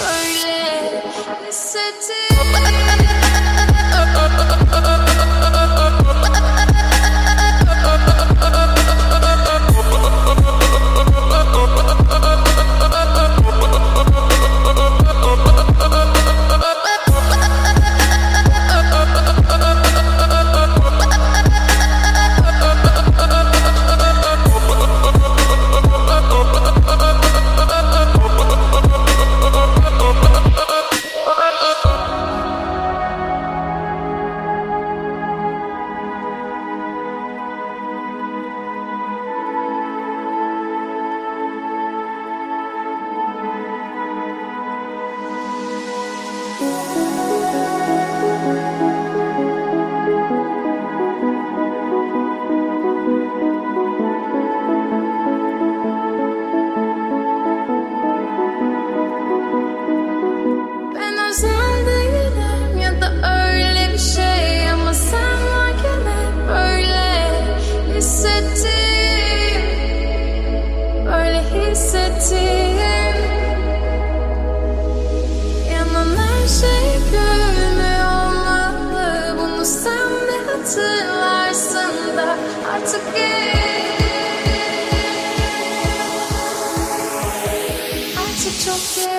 Öyle hissettim. hissettim. Öyle hissettim. Yanan her şey gülme olmalı. Bunu sen de hatırlarsın da artık geç Artık çok geç